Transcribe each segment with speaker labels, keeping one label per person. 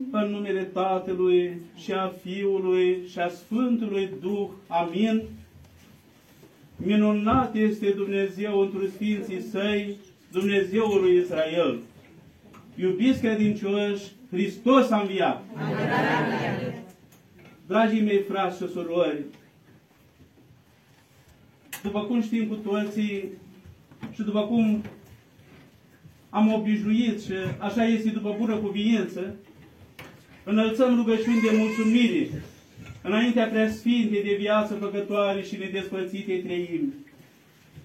Speaker 1: În numele Tatălui și a Fiului și a Sfântului Duh. Amin. Minunat este Dumnezeu într Sfinții Săi, Dumnezeul lui Israel. Iubiți credincioși, Hristos a înviat. Dragii mei frați și surori, după cum știm cu toții și după cum am obișnuit și așa este după bună cuviință, înălțăm rugăciuni de mulțumire înaintea preasfinte de viață făcătoare și nedespărțite treimi,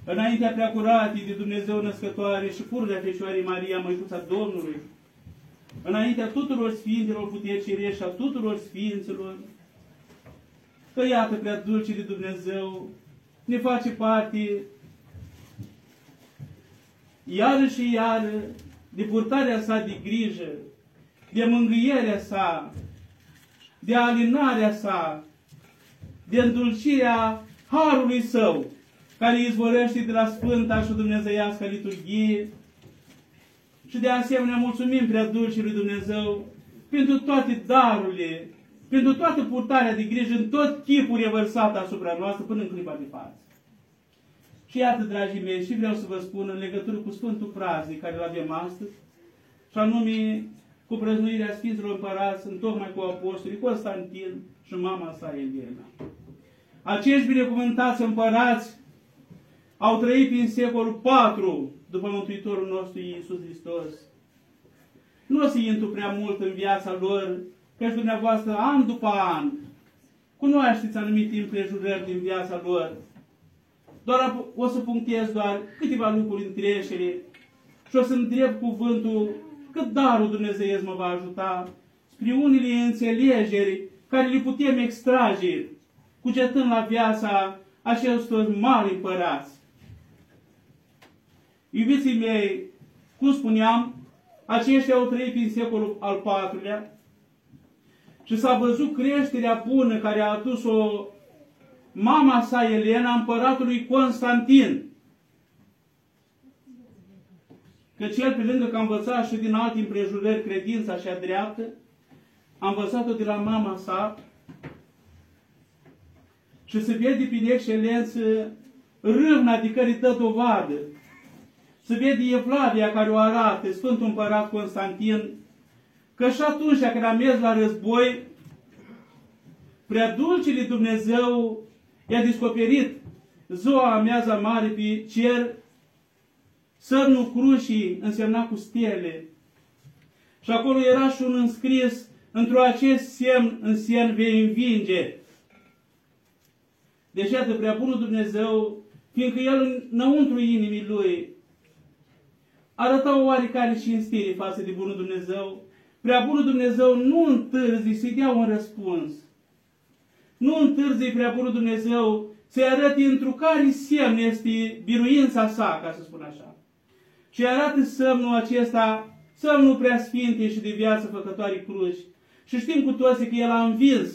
Speaker 1: înaintea preacurate de Dumnezeu născătoare și purrea Fecioarei Maria, Măicuța Domnului, înaintea tuturor Sfintelor puteri cerești și a tuturor Sfinților, că iată prea dulce de Dumnezeu ne face parte iară și iară de purtarea sa de grijă, de mângâierea sa, de alinarea sa, de îndulcirea Harului Său, care izvorăște de la Sfânta și Dumnezeiască liturghie. Și de asemenea mulțumim prea dulce lui Dumnezeu pentru toate darurile, pentru toată purtarea de grijă în tot chipul revărsat asupra noastră până în clipa de față. Și iată, dragii mei, și vreau să vă spun în legătură cu Sfântul Praznic care îl avem astăzi, și anume cu prăznuirea Sfinților Împărați, în tocmai cu Apostolii Constantin și mama sa Elena. Acești binecuvântați împărați au trăit prin secolul IV după Mântuitorul nostru Iisus Hristos. Nu o să intru prea mult în viața lor, că și dumneavoastră, an după an, cunoașteți anumite împrejurări din viața lor. Doar o să punctez doar câteva lucruri între ele și o să întreb cuvântul cât darul Dumnezeu mă va ajuta spre unele înțelegeri care le putem extrage, cugetând la viața acestor mari împărați. Iubiții mei, cum spuneam, aceștia au trăit prin secolul al IV-lea și s-a văzut creșterea bună care a adus-o mama sa Elena împăratului Constantin. Căci el, pe lângă că a învățat și din alte împrejurări credința și a dreaptă, a învățat-o de la mama sa și se vede prin excelență râvna de care dă dovadă. Se vede Evlavia care o arată, Sfântul Împărat Constantin, că și atunci când a mers la război, prea dulcele Dumnezeu i-a descoperit ziua amiaza mare pe cer Sărnul crușii însemna cu stele. Și acolo era și un înscris, într-o acest semn, în semn vei învinge. Deci, iată, prea bunul Dumnezeu, fiindcă El înăuntru inimii Lui arăta o oarecare cinstire față de bunul Dumnezeu, prea bunul Dumnezeu nu întârzi să-i dea un răspuns. Nu întârzi prea bunul Dumnezeu să-i arăte într care semn este biruința sa, ca să spun așa și arată semnul acesta, semnul preasfinte și de viață făcătoare cruci. Și știm cu toții că el a învins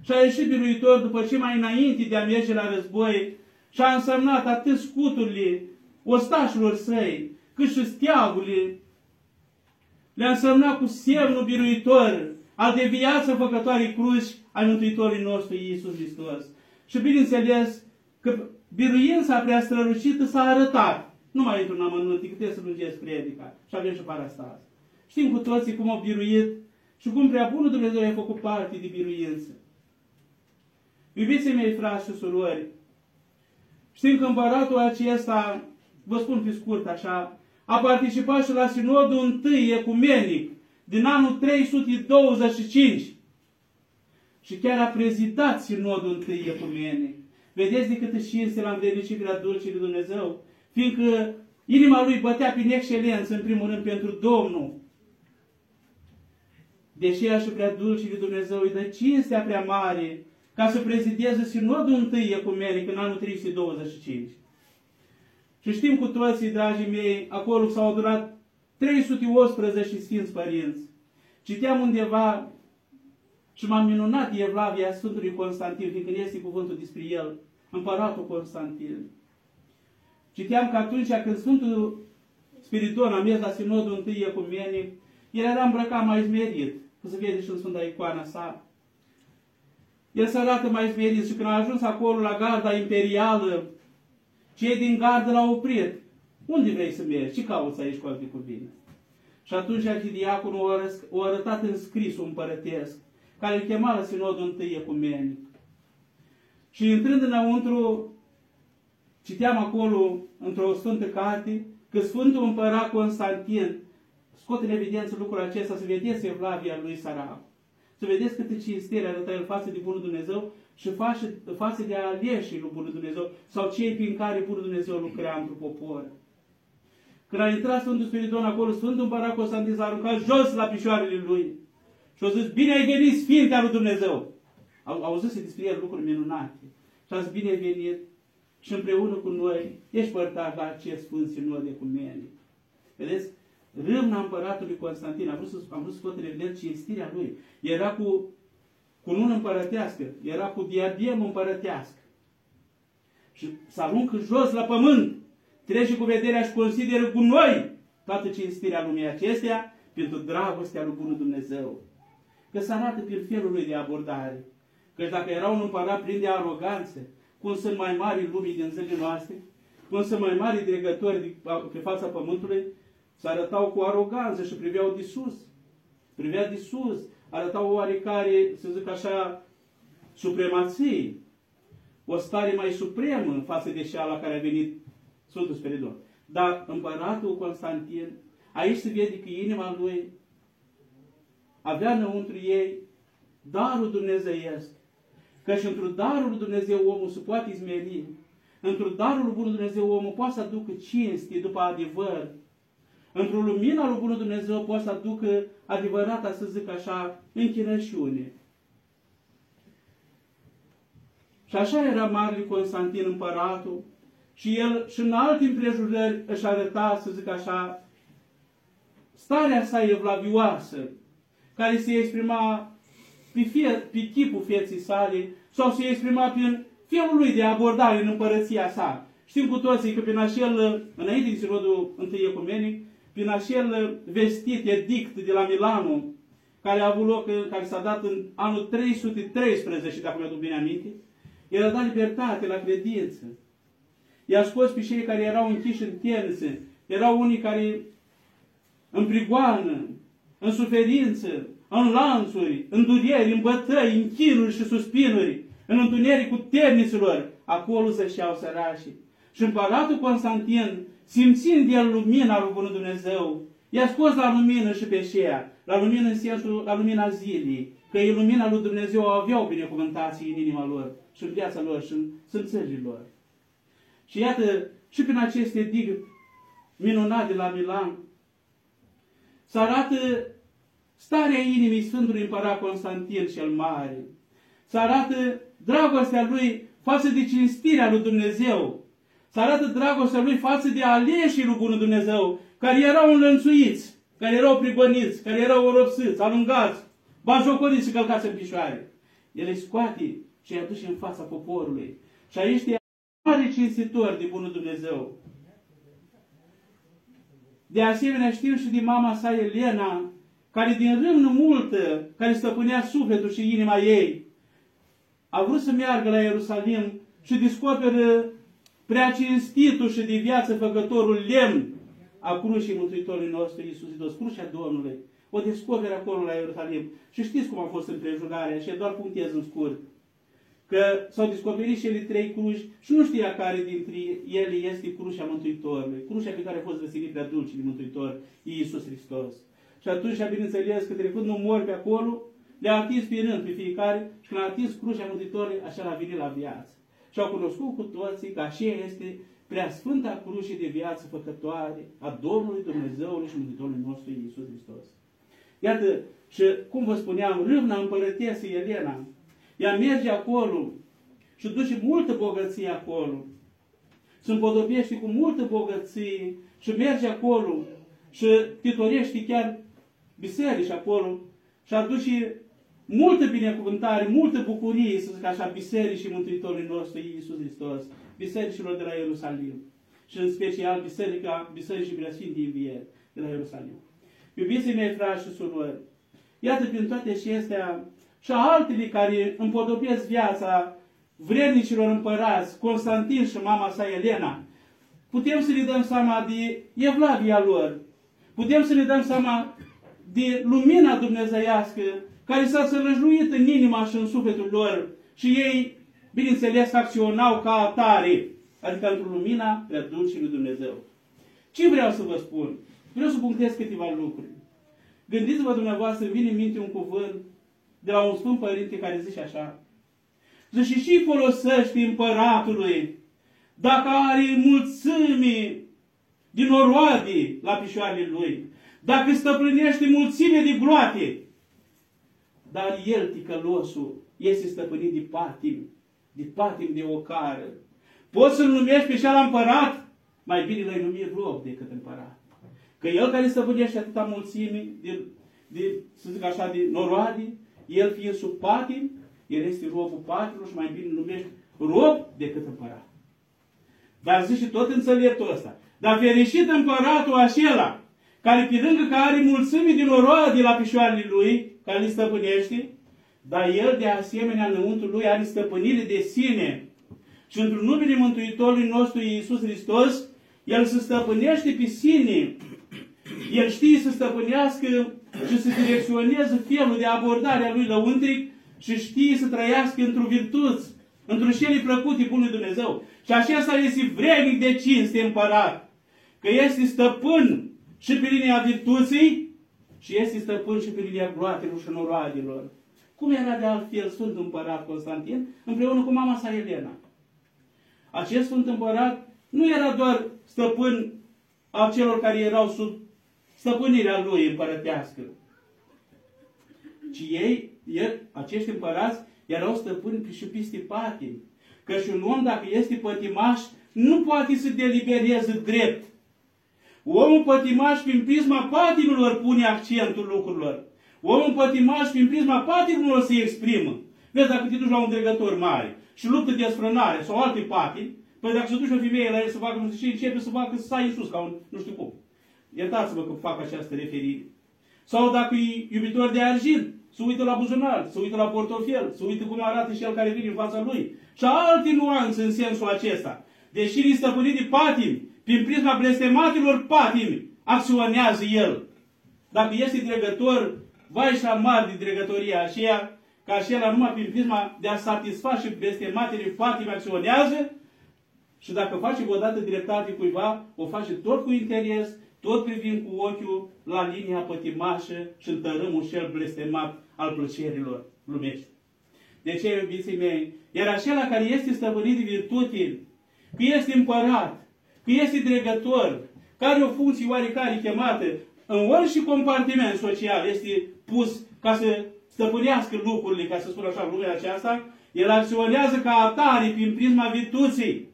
Speaker 1: și a ieșit biruitor după ce mai înainte de a merge la război și a însemnat atât scuturile ostașilor săi, cât și steagurile. Le-a însemnat cu semnul biruitor al de viață făcătoare cruci al Mântuitorului nostru Iisus Hristos. Și bineînțeles că biruința prea strălucită s-a arătat nu mai intru în amănunte, că trebuie să lungesc predica. Și avem și parastaz. Știm cu toții cum au biruit și cum prea bunul Dumnezeu a făcut parte de biruință. Iubiții mei, frați și surori, știm că împăratul acesta, vă spun pe scurt așa, a participat și la sinodul întâi ecumenic din anul 325 și chiar a prezidat sinodul întâi ecumenic. Vedeți de câtă cinste la învrednicirea dulce de Dumnezeu? Fiindcă inima lui bătea prin excelență, în primul rând, pentru Domnul. Deși ea și prea dulce de Dumnezeu îi dă cinstea prea mare ca să prezideze sinodul întâi ecumenic în anul 325. Și știm cu toții, dragii mei, acolo s-au adunat 311 Sfinți Părinți. Citeam undeva și m-am minunat de Evlavia Sfântului Constantin, fiindcă este cuvântul despre el, împăratul Constantin. Citeam că atunci când Sfântul Spiriton a mers la Sinodul întâi ecumenic El era îmbrăcat mai smerit, că se vede și în Sfânta Icoana sa. El se arată mai smerit și când a ajuns acolo la garda imperială, cei din gardă l-au oprit. Unde vrei să mergi? Ce cauți aici cu alte cuvinte? Și atunci arhidiaconul o arătat în scrisul împărătesc, care îl chema la sinodul întâi ecumenic. Și intrând înăuntru, citeam acolo, într-o sfântă carte, că Sfântul Împărat Constantin scot în evidență lucrul acesta, să vedeți evlavia lui Sarah. Să vedeți câte cinstire arătă el față de Bunul Dumnezeu și față, față de aleșii lui Bunul Dumnezeu sau cei prin care Bunul Dumnezeu lucra într popor. Când a intrat Sfântul Spiridon acolo, Sfântul Împărat Constantin s-a aruncat jos la picioarele lui și a zis, bine ai venit, Sfinte al lui Dumnezeu! Au, au zis despre el lucruri minunate. Și a zis, bine ai venit și împreună cu noi ești părtaș la acest Sfânt Sinod Ecumenic. Vedeți? Râmna împăratului Constantin, am vrut să, am vrut să scot în evidență cinstirea lui. Era cu, cu lună împărătească, era cu diademă împărătească. Și să aruncă jos la pământ, trece cu vederea și consideră cu noi toată cinstirea lumii acestea pentru dragostea lui Bunul Dumnezeu. Că se arată prin felul lui de abordare. Că dacă era un împărat plin de aroganță, cum sunt mai mari lumii din zilele noastre, cum sunt mai mari dregători pe fața pământului, se arătau cu aroganță și priveau de sus. Privea de sus. Arătau oarecare, să zic așa, supremație. O stare mai supremă față de cea la care a venit Sfântul Spiridon. Dar împăratul Constantin, aici se vede că inima lui avea înăuntru ei darul dumnezeiesc. Căci într darul lui Dumnezeu omul se poate izmeri. Într-o darul lui Bunul Dumnezeu omul poate să aducă cinste după adevăr. Într-o lumină lui Bunul Dumnezeu poate să aducă adevărata, să zic așa, închinășiune. Și așa era Marele Constantin împăratul și el și în alte împrejurări își arăta, să zic așa, starea sa evlavioasă, care se exprima pe, fie, pe chipul fieții sale sau se exprima prin felul lui de abordare în împărăția sa. Știm cu toții că prin acel, înainte de sinodul întâi ecumenic, prin acel vestit edict de la Milano, care a avut loc, care s-a dat în anul 313, dacă mi-aduc bine aminte, el a dat libertate la credință. I-a scos pe cei care erau închiși în temnițe, erau unii care în prigoană, în suferință, în lanțuri, în dureri, în bătăi, în chinuri și suspinuri, în întunericul temniților, acolo zășeau sărașii. Și împăratul Constantin, simțind el lumina lui Bunul Dumnezeu, i-a scos la lumină și pe aceea, la lumină în sensul, la lumina zilei, că e lumina lui Dumnezeu aveau binecuvântații în inima lor și în viața lor și în sânțării lor. Și iată, și prin aceste dig minunate la Milan, să arată starea inimii Sfântului Împărat Constantin cel Mare. Să arată dragostea lui față de cinstirea lui Dumnezeu. Să arată dragostea lui față de aleșii lui Bunul Dumnezeu, care erau înlănțuiți, care erau prigoniți, care erau oropsiți, alungați, bajocoriți și călcați în picioare. El îi scoate și îi aduce în fața poporului. Și aici este mare cinstitor de Bunul Dumnezeu. De asemenea știm și de mama sa Elena, care din râmnă multă, care stăpânea sufletul și inima ei, a vrut să meargă la Ierusalim și descoperă prea cinstitul și de viață făcătorul lemn a crucii Mântuitorului nostru Iisus Hristos, crucea Domnului. O descoperă acolo la Ierusalim. Și știți cum a fost împrejurarea și doar punctez în scurt. Că s-au descoperit cele trei cruci și nu știa care dintre ele este crucea Mântuitorului. Crucea pe care a fost răsărit prea dulce de Mântuitor Iisus Hristos. Și atunci, bineînțeles, că trecând un mor pe acolo, le-a atins pe rând pe fiecare și când a atins crucea Mântuitorului, așa a venit la viață. Și au cunoscut cu toții că așa este prea sfânta cruce de viață făcătoare a Domnului Dumnezeului și Mântuitorului nostru Iisus Hristos. Iată, și cum vă spuneam, râvna împărătesă Elena, ea merge acolo și duce multă bogăție acolo. Se împodobește cu multă bogăție și merge acolo și titorește chiar biserici acolo. Și aduce multă binecuvântare, multă bucurie, să zic așa, bisericii Mântuitorului nostru Iisus Hristos, bisericilor de la Ierusalim. Și în special biserica, bisericii Preasfintei Învieri de la Ierusalim. Iubiții mei, frați și surori, iată prin toate și astea și altele care împodobesc viața vrednicilor împărați, Constantin și mama sa Elena, putem să ne dăm seama de evlavia lor, putem să ne dăm seama de lumina dumnezeiască care s-a sălăjuit în inima și în sufletul lor și ei, bineînțeles, acționau ca atare, adică într-o lumina prea dulce lui Dumnezeu. Ce vreau să vă spun? Vreau să punctez câteva lucruri. Gândiți-vă dumneavoastră, vine în minte un cuvânt de la un Sfânt Părinte care zice așa. Zice, și folosește împăratului dacă are mulțimi din oroade la picioarele lui, dacă stăpânește mulțime de gloate, dar el, ticălosul, este stăpânit de patim, de patim de ocară. Poți să-l numești pe cel împărat? Mai bine l-ai numi rob decât împărat. Că el care stăpânește atâta mulțime de, de, să zic așa, de noroade, el fiind sub patim, el este robul patimului și mai bine îl numești rob decât împărat. Dar zice tot înțeleptul ăsta. Dar fericit împăratul acela, care pe lângă că are mulțimi din noroade la picioarele lui, care îl stăpânește, dar el de asemenea înăuntru lui are stăpânire de sine. Și într-un numele Mântuitorului nostru Iisus Hristos, el se stăpânește pe sine. El știe să stăpânească și să direcționeze felul de abordare a lui lăuntric și știe să trăiască într-o virtuți, într-o șele plăcute bunului Dumnezeu. Și acesta este vrednic de cinste împărat, că este stăpân și pe linia virtuții și este stăpân și pe linia gloatelor și noroadelor. Cum era de altfel Sfânt Împărat Constantin împreună cu mama sa Elena? Acest Sfânt Împărat nu era doar stăpân a celor care erau sub stăpânirea lui împărătească, ci ei, el, acești împărați, erau stăpâni și peste patim. Că și un om, dacă este pătimaș, nu poate să delibereze drept. Omul pătimaș, prin prisma patimilor, pune accentul lucrurilor. Omul pătimaș, prin prisma patimilor, se exprimă. Vezi, dacă te duci la un dregător mare și luptă de sprănare sau alte patimi, păi dacă se duce o femeie la el să facă nu știu ce, începe să facă să stai în sus, ca un nu știu cum. Iertați-vă că fac această referire. Sau dacă e iubitor de argint, să uită la buzunar, să uită la portofel, să uită cum arată și el care vine în fața lui. Și alte nuanțe în sensul acesta. Deși li stăpânit de patim, prin prisma blestematilor patimi, acționează el. Dacă este dregător, vai și mari de dregătoria aceea, ca și el numai prin prisma de a satisfa și blestematele patimi acționează, și dacă face o dată dreptate cuiva, o face tot cu interes, tot privind cu ochiul la linia pătimașă și în tărâmul cel blestemat al plăcerilor lumești. De ce, iubiții mei? Iar acela care este stăpânit de virtute, că este împărat, că este dregător, care are o funcție oarecare chemată, în orice compartiment social este pus ca să stăpânească lucrurile, ca să spun așa, lumea aceasta, el acționează ca atare prin prisma virtuții.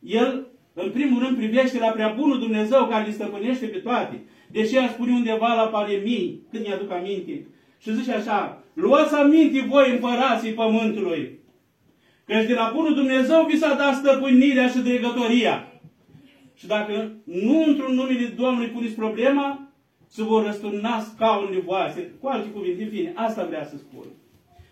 Speaker 1: El în primul rând privește la prea bunul Dumnezeu care îi stăpânește pe toate. Deși a spune undeva la Palemii, când mi-aduc aminte, și zice așa, luați aminte voi împărații pământului, căci de la bunul Dumnezeu vi s-a dat stăpânirea și dregătoria. Și dacă nu într-un numele Domnului puneți problema, să vă răsturna scaunile voastre. Cu alte cuvinte, în fine, asta vrea să spun.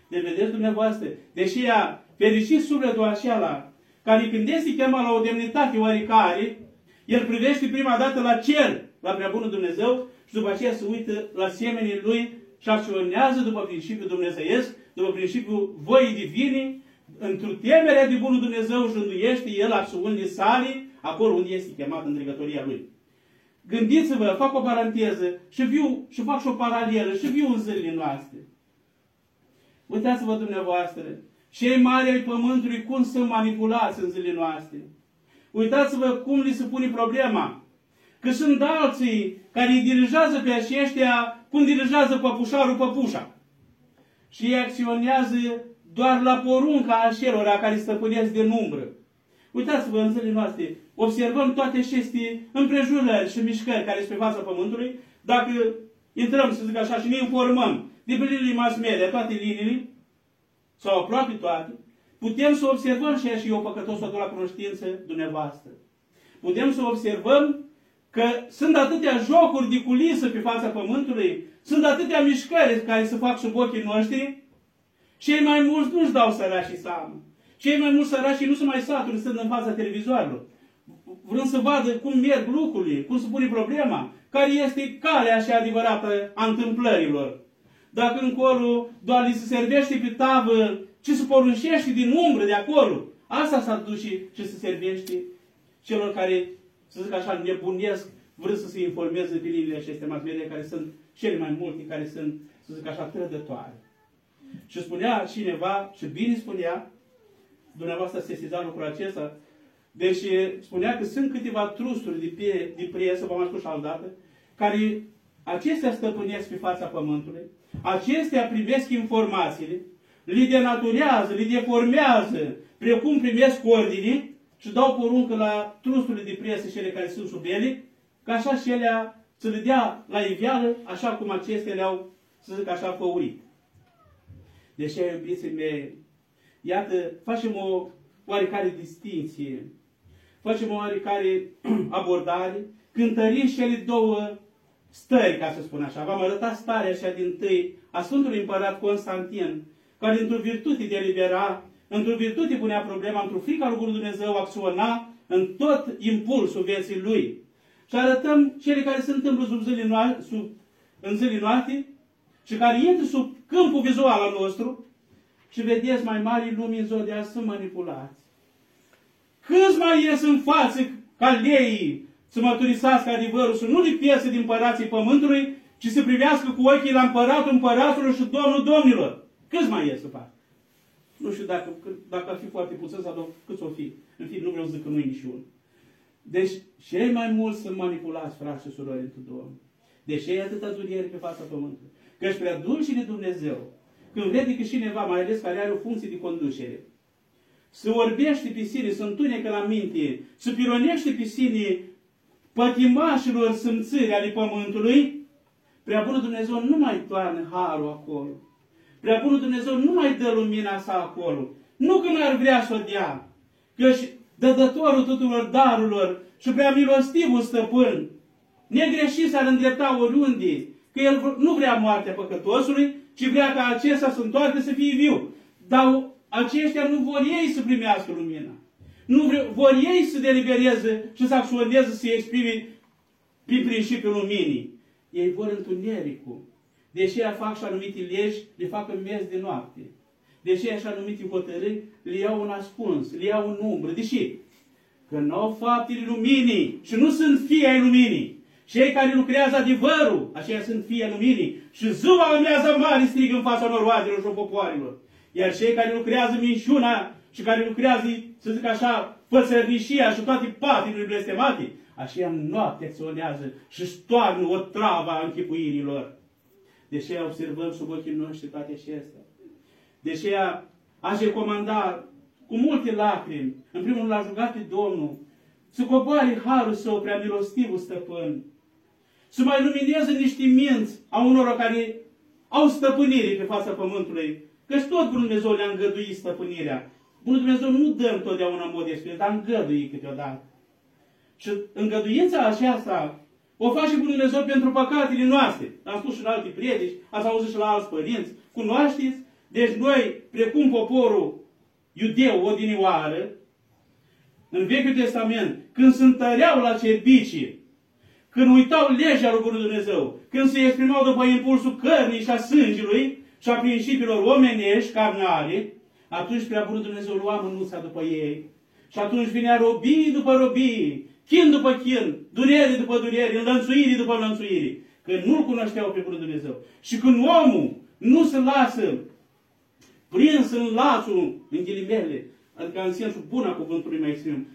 Speaker 1: De vedeți dumneavoastră, deși a fericit sufletul așa care când este chemat la o demnitate oarecare, el privește prima dată la cer, la prea bunul Dumnezeu, și după aceea se uită la semenii lui și acționează după principiul dumnezeiesc, după principiul voii divine, într-o temere de bunul Dumnezeu și înduiește el acțiunile sale, acolo unde este chemat în dregătoria lui. Gândiți-vă, fac o paranteză și, viu, și fac și o paralelă și viu în zilele noastre. Uitați-vă dumneavoastră, cei mari ai pământului cum sunt manipulați în zilele noastre. Uitați-vă cum li se pune problema. Că sunt alții care îi dirigează pe aceștia cum dirigează păpușarul păpușa. Și ei acționează doar la porunca acelora care stăpânesc de numbră. Uitați-vă în zilele noastre, observăm toate aceste împrejurări și mișcări care sunt pe fața Pământului, dacă intrăm, să zic așa, și ne informăm de pe liniile mass media, toate liniile, sau aproape toate, putem să observăm și și eu păcătos o la cunoștință dumneavoastră. Putem să observăm că sunt atâtea jocuri de culisă pe fața pământului, sunt atâtea mișcări care se fac sub ochii noștri, cei mai mulți nu-și dau sărașii seamă. Cei mai mulți sărași nu se mai saturi stând în fața televizoarelor. Vrând să vadă cum merg lucrurile, cum se pune problema, care este calea și adevărată a întâmplărilor. Dacă încolo doar li se servește pe tavă ce se poruncește din umbră de acolo, asta s-ar duce și se servește celor care, să zic așa, nebunesc, vrând să se informeze pe liniile aceste mass media, care sunt cele mai multe, care sunt, să zic așa, trădătoare. Și spunea cineva, și bine spunea, dumneavoastră sesiza lucrul acesta, deci spunea că sunt câteva trusturi de, pe, de presă, v-am mai spus și dată, care acestea stăpânesc pe fața pământului, acestea privesc informațiile, le denaturează, le deformează, precum primesc ordine și dau poruncă la trusturile de presă cele care sunt sub ele, ca așa și ele să le dea la iveală, așa cum acestea le-au, să zic așa, făurit. Deci, iubiții mei, iată, facem o oarecare distinție, facem o oarecare abordare, cântărim cele două stări, ca să spun așa. V-am arătat starea așa din tâi a Sfântului Împărat Constantin, care într-o virtute delibera, într-o virtute punea problema, într-o frică al lui Dumnezeu acționa în tot impulsul vieții lui. Și arătăm cele care se întâmplă sub zilele noastre, sub, în zilele noastre și care intră sub câmpul vizual al nostru și vedeți mai mari lumini zodia sunt manipulați. Câți mai ies în față ca leii să mărturisească adevărul, să nu lipiese din părații pământului, ci să privească cu ochii la împăratul împăratul și domnul domnilor. Câți mai ies să fac? Nu știu dacă, dacă ar fi foarte puțin sau cât o fi. În fine, nu vreau să zic că nu e niciun. Deci, cei mai mulți sunt manipulați, frați și surori, într Domnul. Deși e atâta duriere pe fața pământului. Căci prea dulcii de Dumnezeu, când vede că cineva, mai ales care are o funcție de conducere, să orbește pe sine, să întunecă la minte, să pironește pe sine pătimașilor simțiri ale pământului, prea bunul Dumnezeu nu mai toarnă harul acolo. Prea bunul Dumnezeu nu mai dă lumina sa acolo. Nu că n-ar vrea să o dea, căci dădătorul tuturor darurilor și prea milostivul stăpân, negreșit s-ar îndrepta oriunde, că el nu vrea moartea păcătosului, ci vrea ca acesta să întoarcă să fie viu. Dar aceștia nu vor ei să primească lumina. Nu vor ei să delibereze și să acționeze, să se exprime prin principiul luminii. Ei vor întunericul. Deși ea fac și anumite legi, le fac în mes de noapte. Deși așa anumite hotărâri, le iau în ascuns, le iau în umbră. Deși? Că nu au faptele luminii și nu sunt fii ai luminii. Cei care lucrează adevărul, aceia sunt fii ai luminii. Și ziua amiază mare strigă în fața noroadelor și popoarelor. Iar cei care lucrează minciuna și care lucrează, să zic așa, pățărnișia și toate patimile blestemate, așa în noapte acționează și stoarnă o travă a închipuirilor. Deși observăm sub ochii noștri toate acestea. Deși aș recomanda cu multe lacrimi, în primul rând l-a rugat pe Domnul, să coboare harul său prea milostivul stăpân, să mai lumineze niște minți a unor care au stăpânire pe fața pământului, Căci tot Bunul Dumnezeu le-a îngăduit stăpânirea. Bunul Dumnezeu nu dă întotdeauna în mod expres, dar îngăduie câteodată. Și îngăduința aceasta o face Bunul Dumnezeu pentru păcatele noastre. Am spus și în alte prieteni, ați auzit și la alți părinți. Cunoașteți? Deci noi, precum poporul iudeu odinioară, în Vechiul Testament, când se întăreau la cerbici, când uitau legea lui Bunul Dumnezeu, când se exprimau după impulsul cărnii și a sângelui, și a principiilor omenești, carnale, atunci prea bunul Dumnezeu lua mânuța după ei. Și atunci vinea robii după robii, chin după chin, durere după durere, înlănțuire după înlănțuire. Că nu-L cunoșteau pe bunul Dumnezeu. Și când omul nu se lasă prins în lațul, în ghilimele, adică în sensul bun a cuvântului mai exprim,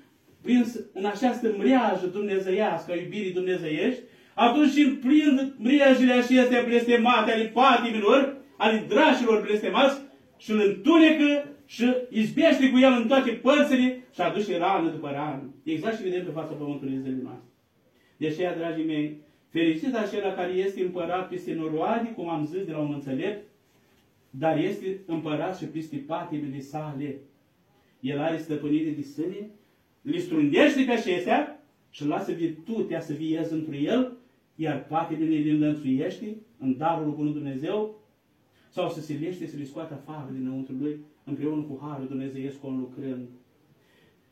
Speaker 1: prins în această mreajă dumnezeiască a iubirii dumnezeiești, atunci îl prind mreajele acestea blestemate ale patimilor ale drașilor blestemați și îl întunecă și izbește cu el în toate părțile și aduce rană după rană. Exact și vedem pe fața pământului zilele noastre. De aceea, dragii mei, fericit acela care este împărat peste noroade, cum am zis de la un înțelept, dar este împărat și peste patimile sale. El are stăpânire de sâne, le strundește pe acestea și îl lasă virtutea să vieze într el, iar patimile ne înlănțuiește în darul lui Bunul Dumnezeu, sau să se lește, să le scoată afară dinăuntru lui, împreună cu Harul Dumnezeiesc lucrând.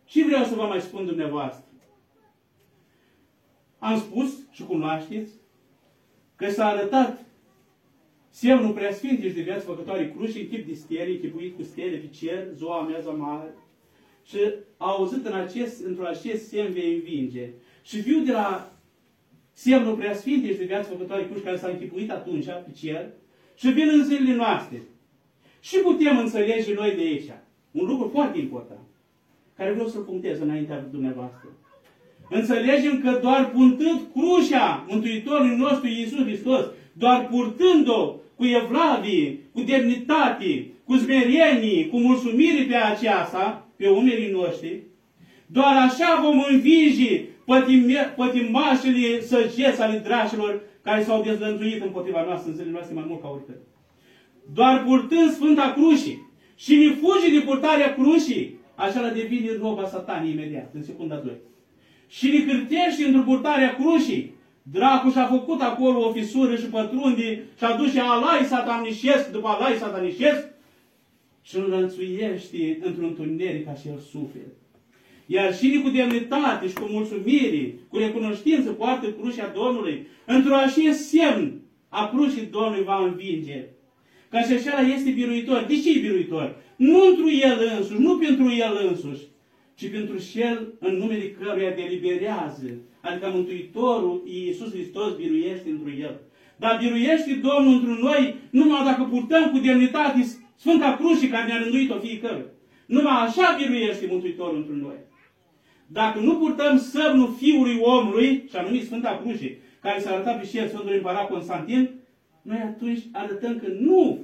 Speaker 1: Și vreau să vă mai spun dumneavoastră. Am spus și cunoașteți că s-a arătat semnul preasfintii și de viață făcătoare cruci în chip de stele, închipuit cu stele pe cer, zoa mează mare. Și a auzit în acest, într-un acest semn vei învinge. Și viu de la semnul preasfintii și de viață făcătoare cruci care s-a închipuit atunci pe cer și vin în zilele noastre. Și putem înțelege noi de aici un lucru foarte important, care vreau să-l punctez înaintea dumneavoastră. Înțelegem că doar puntând crucea Mântuitorului nostru Iisus Hristos, doar purtând-o cu evlavie, cu demnitate, cu smerenie, cu mulțumire pe aceasta, pe umerii noștri, doar așa vom învinge pătimașele săgeți ale drașilor care s-au dezlănțuit împotriva noastră în zilele noastre mai mult ca oricând. Doar purtând Sfânta Crucii și ne fugi de purtarea crucii, așa la devine roba satanii imediat, în secunda 2. Și ne cârtește într purtarea crucii, Dracu și-a făcut acolo o fisură și pătrunde și aduce alai satanișesc după alai satanișesc și îl rănțuiește într-un tuneric ca și el suflet. Iar și cu demnitate și cu mulțumire, cu recunoștință, poartă crucea Domnului, într-o așa semn a crucii Domnului va învinge. Ca și așa este biruitor. De ce e biruitor? Nu pentru el însuși, nu pentru el însuși, ci pentru cel în numele căruia deliberează. Adică Mântuitorul Iisus Hristos biruiește într el. Dar biruiește Domnul într noi numai dacă purtăm cu demnitate Sfânta Cruce care ne-a rânduit-o fiecare. Numai așa biruiește Mântuitorul într noi. Dacă nu purtăm sămnul Fiului omului, și anume Sfânta Cruce, care s-a arătat pe el Sfântul Împărat Constantin, noi atunci arătăm că nu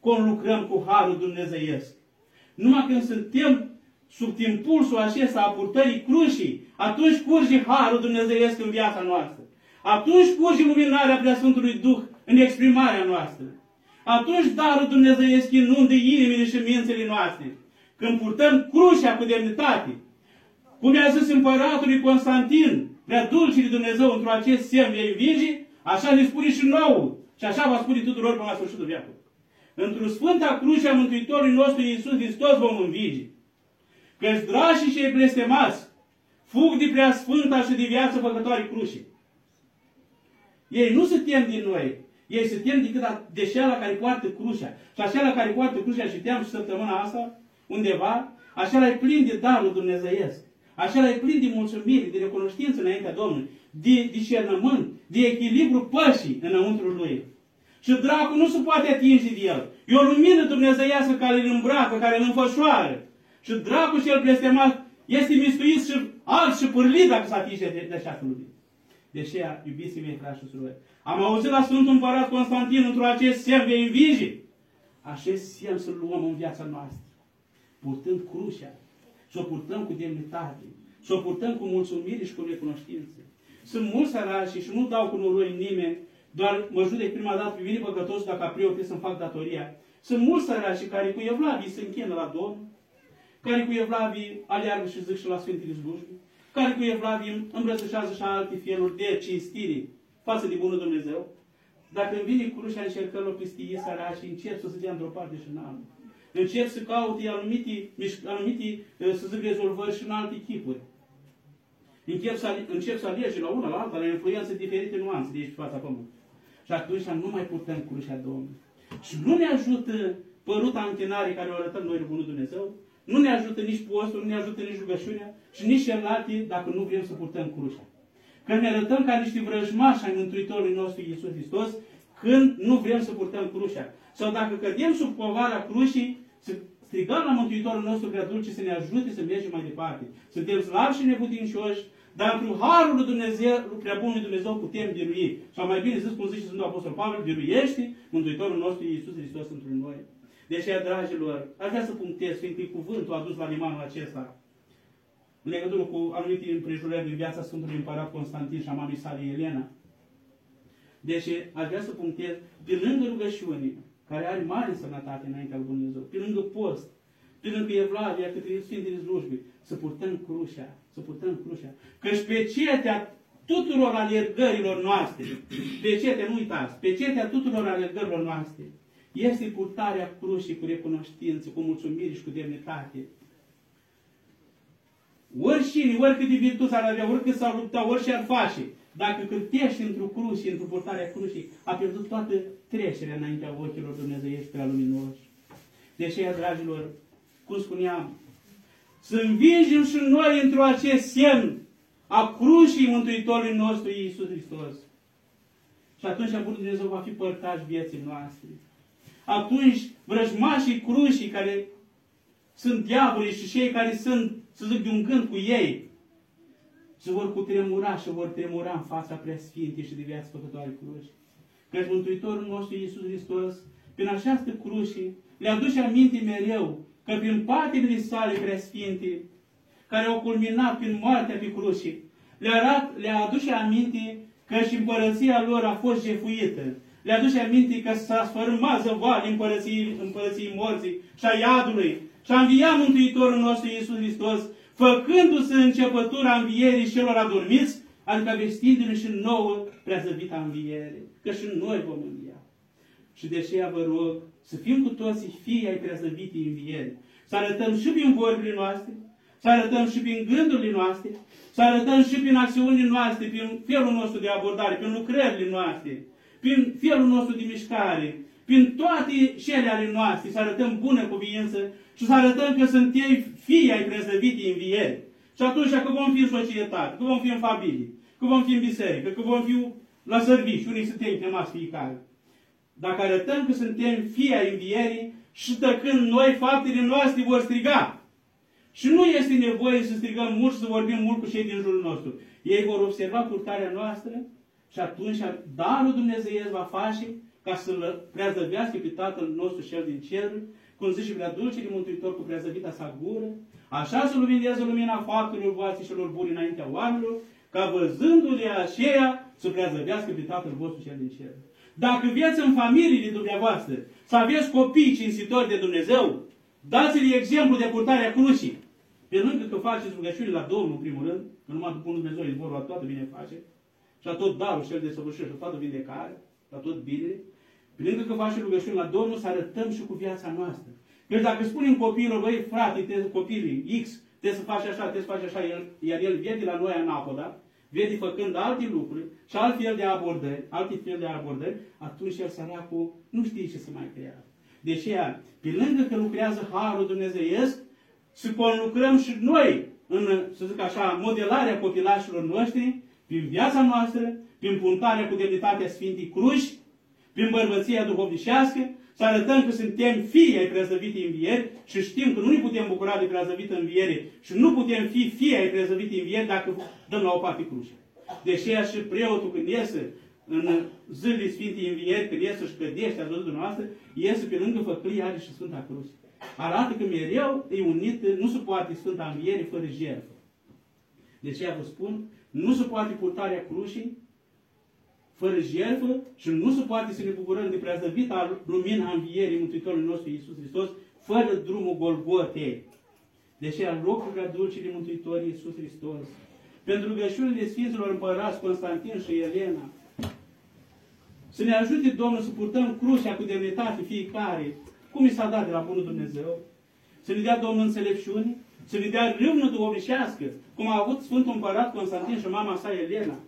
Speaker 1: conlucrăm cu Harul Dumnezeiesc. Numai când suntem sub impulsul acesta a purtării crucii, atunci curge Harul Dumnezeiesc în viața noastră. Atunci curge luminarea Preasfântului Duh în exprimarea noastră. Atunci darul Dumnezeiesc inundă inimile și mințele noastre. Când purtăm crucea cu demnitate, cum i-a zis împăratului Constantin, prea dulcii Dumnezeu într-o acest semn de învinge, așa ne spune și nouă. Și așa va spune tuturor până la sfârșitul viacului. Într-o Sfânta Cruce a Mântuitorului nostru Iisus Hristos vom învinge. Căci drașii și blestemați fug de prea sfânta și de viață făcătoare crucii. Ei nu se tem din noi, ei se tem decât de la care poartă crucea. Și așa la care poartă crucea și team și săptămâna asta, undeva, așa e plin de darul dumnezeiesc. Așa e plin de mulțumire, de recunoștință înaintea Domnului, de discernământ, de echilibru pășii înăuntru lui. Și dracul nu se poate atinge de el. E o lumină dumnezeiască care îl îmbracă, care îl înfășoară. Și dracul cel blestemat este mistuit și alt și pârlit dacă se atinge de, de așa lumină. Deși, iubiții mei, frați și surori, am auzit la Sfântul Împărat Constantin într-o acest semn de invige. Acest semn să-l luăm în viața noastră, purtând crucea, să o purtăm cu demnitate, să o purtăm cu mulțumire și cu recunoștință. Sunt mulți sărași și nu dau cu noroi nimeni, doar mă judec prima dată pe mine păcătos dacă apriori trebuie să-mi fac datoria. Sunt mulți sărași care cu evlavii se închină la Domnul, care cu evlavii aleargă și zic și la Sfântele Slujbii, care cu evlavii îmbrățișează și alte feluri de cinstire față de Bunul Dumnezeu. Dacă îmi vine crucea încercărilor pistie sărași, încep să se dea într-o parte și în altă. Încep să caute anumite, anumite să zic, rezolvări și în alte chipuri. Încep să, încep să alerge la una, la alta, la influențe diferite nuanțe de aici fața pământului. Și atunci nu mai purtăm crucea Domnului. Și nu ne ajută păruta închinare care o arătăm noi de Bunul Dumnezeu, nu ne ajută nici postul, nu ne ajută nici rugăciunea și nici celelalte dacă nu vrem să purtăm crucea. Când ne arătăm ca niște vrăjmași ai Mântuitorului nostru Iisus Hristos, când nu vrem să purtăm crucea. Sau dacă cădem sub povara crucii, să strigăm la Mântuitorul nostru prea dulce să ne ajute să mergem mai departe. Suntem slabi și neputincioși, dar într-un harul lui Dumnezeu, prea bunul Dumnezeu, putem birui. Sau mai bine zis, cum zice Sfântul Apostol Pavel, biruiește Mântuitorul nostru Iisus Hristos într noi. Deci, dragilor, aș vrea să punctez, fiindcă e cuvântul adus la limanul acesta, în legătură cu anumite împrejurări din viața Sfântului Împărat Constantin și a mamei sale Elena. Deci, aș vrea să punctez, pe lângă rugăciune, care are mare însemnătate înaintea lui Dumnezeu, pe lângă post, prin că Evlavia, către Sfintele Slujbe, să purtăm crucea, să purtăm crucea. Căci pecetea tuturor alergărilor noastre, pecetea, nu uitați, pecetea tuturor alergărilor noastre, este purtarea crucii cu recunoștință, cu mulțumire și cu demnitate. Oricine, oricât de virtuți ar avea, oricât s-ar lupta, orice ar face, dacă cârtești într-o cruce, într-o purtarea crucii, a pierdut toată trecerea înaintea ochilor dumnezeiești prea luminoși. De aceea, dragilor, cum spuneam, să învingem și noi într-o acest semn a crucii Mântuitorului nostru Iisus Hristos. Și atunci Bunul Dumnezeu va fi părtaș vieții noastre. Atunci vrăjmașii crucii care sunt diavolii și cei care sunt, să zic, de un gând cu ei, se vor cutremura și vor tremura în fața preasfintei și de viață făcătoare cruci. Căci Mântuitorul nostru Iisus Hristos, prin această cruce, le aduce aminte mereu că prin patimile sale preasfinte, care au culminat prin moartea pe cruce, le, arat, le aduce aminte că și împărăția lor a fost jefuită. Le aduce aminte că s-a sfărâmat zăvoare împărăției, împărăției morții și a iadului. Și a înviat Mântuitorul nostru Iisus Hristos, făcându-se începătura învierii celor adormiți, adică vestindu-ne și nouă preazăvita înviere, că și noi vom învia. Și de aceea vă rog să fim cu toții fii ai preazăvitei învieri. Să arătăm și prin vorbile noastre, să arătăm și prin gândurile noastre, să arătăm și prin acțiunile noastre, prin felul nostru de abordare, prin lucrările noastre, prin felul nostru de mișcare, prin toate cele ale noastre, să arătăm bună cuviință și să arătăm că suntem fii ai prezăvitei învieri. Și atunci că vom fi în societate, că vom fi în familie, că vom fi în biserică, că vom fi la serviciu, unii suntem chemați fiecare. Dacă arătăm că suntem fii ai învierii și tăcând noi, faptele noastre vor striga. Și nu este nevoie să strigăm mult și să vorbim mult cu cei din jurul nostru. Ei vor observa purtarea noastră și atunci darul Dumnezeu va face ca să-L preazăvească pe Tatăl nostru cel din cer, cum zice prea dulce de Mântuitor cu preazăvita sa gură, așa să lumineze lumina faptelor voastre celor buni înaintea oamenilor, ca văzându-le aceea să preazăvească pe Tatăl vostru cel din cer. Dacă veți în familiile dumneavoastră să aveți copii cinstitori de Dumnezeu, dați-le exemplu de purtarea crucii. Pe lângă că faceți rugăciune la Domnul, în primul rând, că numai după Dumnezeu îi vor la toată bine face, și la tot darul cel de săvârșire, și la toată vindecare, la tot bine, pe lângă că facem rugăciune la Domnul, să arătăm și cu viața noastră. Deci dacă spunem copiilor, băi, frate, te, copilii X, trebuie să faci așa, trebuie să faci așa, el, iar el vede la noi anapoda, vede făcând alte lucruri și alt fel de abordări, alte fel de abordări, atunci el săracul nu știe ce să mai creează. De aceea, pe lângă că lucrează Harul Dumnezeiesc, să conlucrăm și noi în, să zic așa, modelarea copilașilor noștri, prin viața noastră, prin puntarea cu demnitatea Sfintei Cruci, prin bărbăția duhovnicească, să arătăm că suntem fii ai prezăvitei învieri și știm că nu ne putem bucura de prezăvită înviere și nu putem fi fii ai prezăvitei învieri dacă dăm la o parte cruce. Deși și preotul când iese în zilele Sfintei Învieri, când iese și cădește, a văzut dumneavoastră, iese pe lângă făclie, are și Sfânta Cruce. Arată că mereu e unit, nu se poate Sfânta Înviere fără jertfă. De aceea vă spun, nu se poate purtarea crucii fără jertfă și nu se poate să ne bucurăm de preazăvita lumina învierii Mântuitorului nostru Iisus Hristos fără drumul Golgotei. De aceea locurile dulce de Mântuitor Iisus Hristos, pentru rugăciunile Sfinților Împărați Constantin și Elena, să ne ajute Domnul să purtăm crucea cu demnitate fiecare, cum i s-a dat de la Bunul Dumnezeu, să ne dea Domnul înțelepciune, să ne dea râvnă duhovnicească, cum a avut Sfântul Împărat Constantin și mama sa Elena,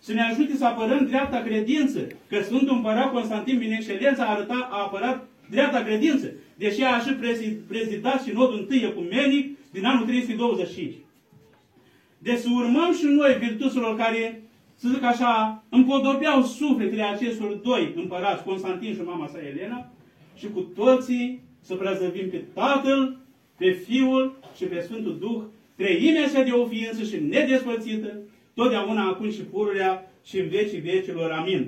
Speaker 1: să ne ajute să apărăm dreapta credință, că Sfântul Împărat Constantin din excelență a, arătat, a apărat dreapta credință, deși a și prezidat sinodul întâi ecumenic din anul 325. Deci să urmăm și noi virtuților care, să zic așa, împodobeau sufletele acestor doi împărați, Constantin și mama sa Elena, și cu toții să preazăvim pe Tatăl, pe Fiul și pe Sfântul Duh, treimea așa de o ființă și nedespărțită, totdeauna acum și pururea și în vecii vecilor. Amin.